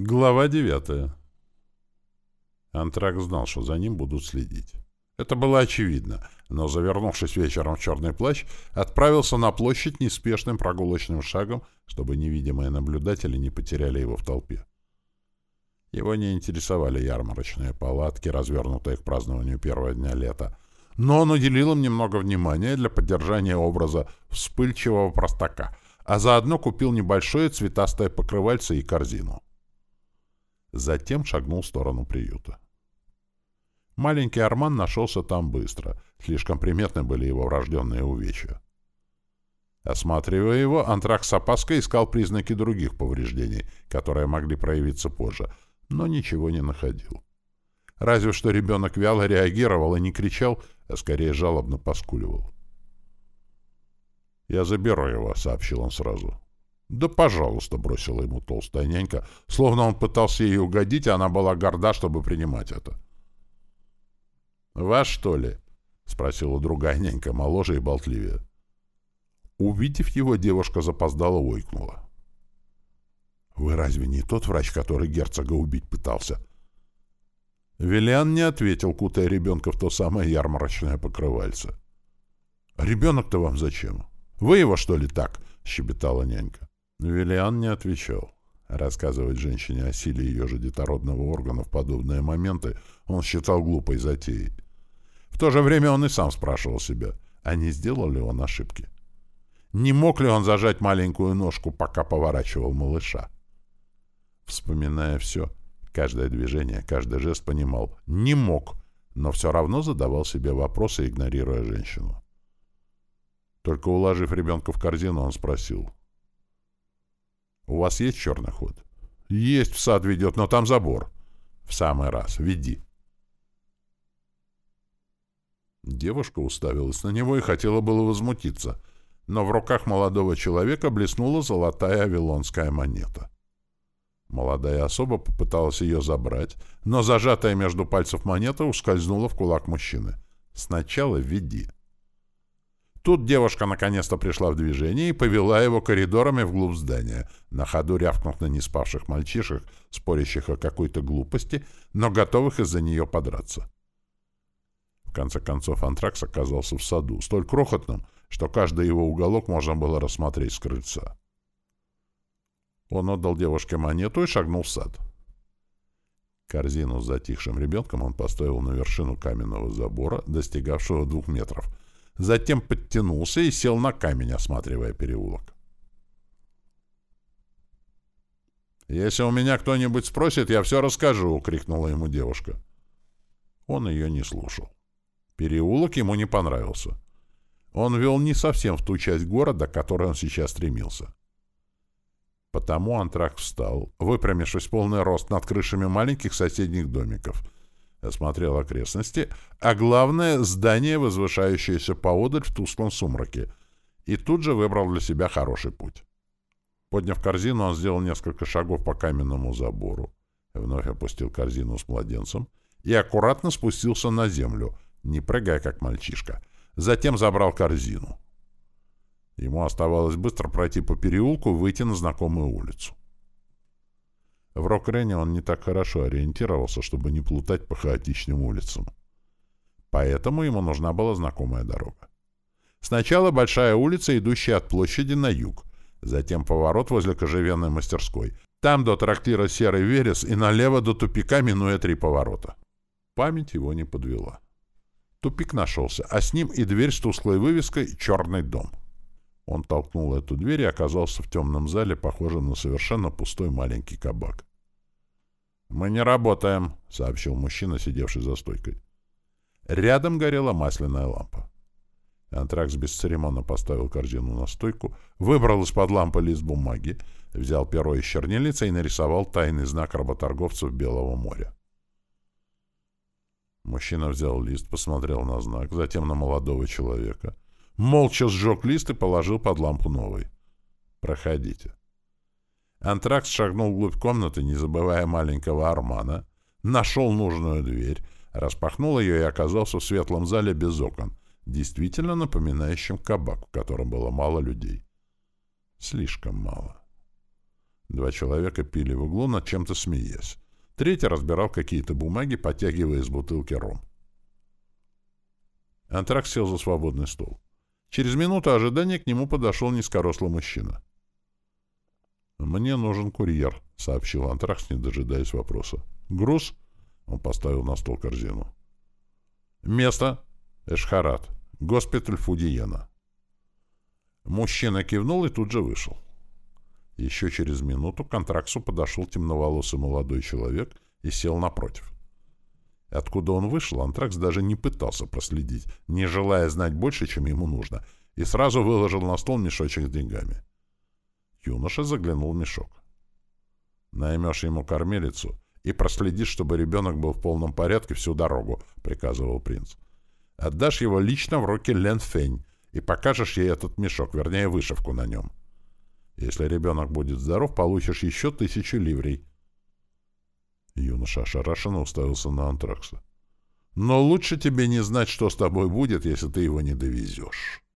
Глава девятая. Антрак знал, что за ним будут следить. Это было очевидно, но, завернувшись вечером в черный плащ, отправился на площадь неспешным прогулочным шагом, чтобы невидимые наблюдатели не потеряли его в толпе. Его не интересовали ярмарочные палатки, развернутые к празднованию первого дня лета, но он уделил им немного внимания для поддержания образа вспыльчивого простака, а заодно купил небольшое цветастое покрывальце и корзину. Затем шагнул в сторону приюта. Маленький Арман нашелся там быстро. Слишком приметны были его врожденные увечья. Осматривая его, Антрак с опаской искал признаки других повреждений, которые могли проявиться позже, но ничего не находил. Разве что ребенок вяло реагировал и не кричал, а скорее жалобно поскуливал. «Я заберу его», — сообщил он сразу. «Да, пожалуйста», — бросила ему толстая нянька, словно он пытался ей угодить, а она была горда, чтобы принимать это. «Ваш, что ли?» — спросила другая нянька, моложе и болтливее. Увидев его, девушка запоздала ойкнула. «Вы разве не тот врач, который герцога убить пытался?» Виллиан не ответил, кутая ребенка в то самое ярмарочное покрывальце. «Ребенок-то вам зачем? Вы его, что ли, так?» — щебетала нянька. Виллиан не отвечал. Рассказывать женщине о силе ее же детородного органа в подобные моменты он считал глупой затеей. В то же время он и сам спрашивал себя, а не сделал ли он ошибки. Не мог ли он зажать маленькую ножку, пока поворачивал малыша? Вспоминая все, каждое движение, каждый жест понимал «не мог», но все равно задавал себе вопросы, игнорируя женщину. Только уложив ребенка в корзину, он спросил — у вас есть черный ход? Есть, в сад ведет, но там забор. В самый раз. Веди. Девушка уставилась на него и хотела было возмутиться, но в руках молодого человека блеснула золотая авилонская монета. Молодая особа попыталась ее забрать, но зажатая между пальцев монета ускользнула в кулак мужчины. «Сначала веди». Тут девушка наконец-то пришла в движение и повела его коридорами вглубь здания, на ходу рявкнув на неспавших мальчишек, спорящих о какой-то глупости, но готовых из-за нее подраться. В конце концов, антракс оказался в саду, столь крохотным, что каждый его уголок можно было рассмотреть с крыльца. Он отдал девушке монету и шагнул в сад. Корзину с затихшим ребенком он поставил на вершину каменного забора, достигавшего двух метров — затем подтянулся и сел на камень, осматривая переулок. «Если у меня кто-нибудь спросит, я все расскажу», — крикнула ему девушка. Он ее не слушал. Переулок ему не понравился. Он вел не совсем в ту часть города, к которой он сейчас стремился. Потому Антрак встал, выпрямившись полный рост над крышами маленьких соседних домиков — осмотрел окрестности, а главное — здание, возвышающееся поодаль в тусклом сумраке, и тут же выбрал для себя хороший путь. Подняв корзину, он сделал несколько шагов по каменному забору, вновь опустил корзину с младенцем и аккуратно спустился на землю, не прыгая, как мальчишка. Затем забрал корзину. Ему оставалось быстро пройти по переулку и выйти на знакомую улицу. В Рокрене он не так хорошо ориентировался, чтобы не плутать по хаотичным улицам. Поэтому ему нужна была знакомая дорога. Сначала большая улица, идущая от площади на юг, затем поворот возле кожевенной мастерской, там до трактира «Серый верес» и налево до тупика, минуя три поворота. Память его не подвела. Тупик нашелся, а с ним и дверь с тусклой вывеской «Черный дом». Он толкнул эту дверь и оказался в темном зале, похожем на совершенно пустой маленький кабак. «Мы не работаем», — сообщил мужчина, сидевший за стойкой. Рядом горела масляная лампа. Антракс бесцеремонно поставил корзину на стойку, выбрал из-под лампы лист бумаги, взял перо из чернильницы и нарисовал тайный знак работорговцев Белого моря. Мужчина взял лист, посмотрел на знак, затем на молодого человека. Молча сжег лист и положил под лампу новый. «Проходите». Антракс шагнул вглубь комнаты, не забывая маленького Армана, нашел нужную дверь, распахнул ее и оказался в светлом зале без окон, действительно напоминающем кабак, в котором было мало людей. Слишком мало. Два человека пили в углу, над чем-то смеясь. Третий разбирал какие-то бумаги, потягивая из бутылки ром. Антракс сел за свободный стол. Через минуту ожидания к нему подошел низкорослый мужчина. «Мне нужен курьер», — сообщил Антракс, не дожидаясь вопроса. «Груз?» — он поставил на стол корзину. «Место?» «Эшхарат. Госпиталь Фудиена». Мужчина кивнул и тут же вышел. Еще через минуту к контраксу подошел темноволосый молодой человек и сел напротив. Откуда он вышел, Антракс даже не пытался проследить, не желая знать больше, чем ему нужно, и сразу выложил на стол мешочек с деньгами. Юноша заглянул в мешок. «Наймешь ему кормилицу и проследишь, чтобы ребенок был в полном порядке всю дорогу», — приказывал принц. «Отдашь его лично в руки Лен Фень и покажешь ей этот мешок, вернее, вышивку на нем. Если ребенок будет здоров, получишь еще тысячу ливрей». Юноша ошарашенно уставился на Антракса. «Но лучше тебе не знать, что с тобой будет, если ты его не довезешь».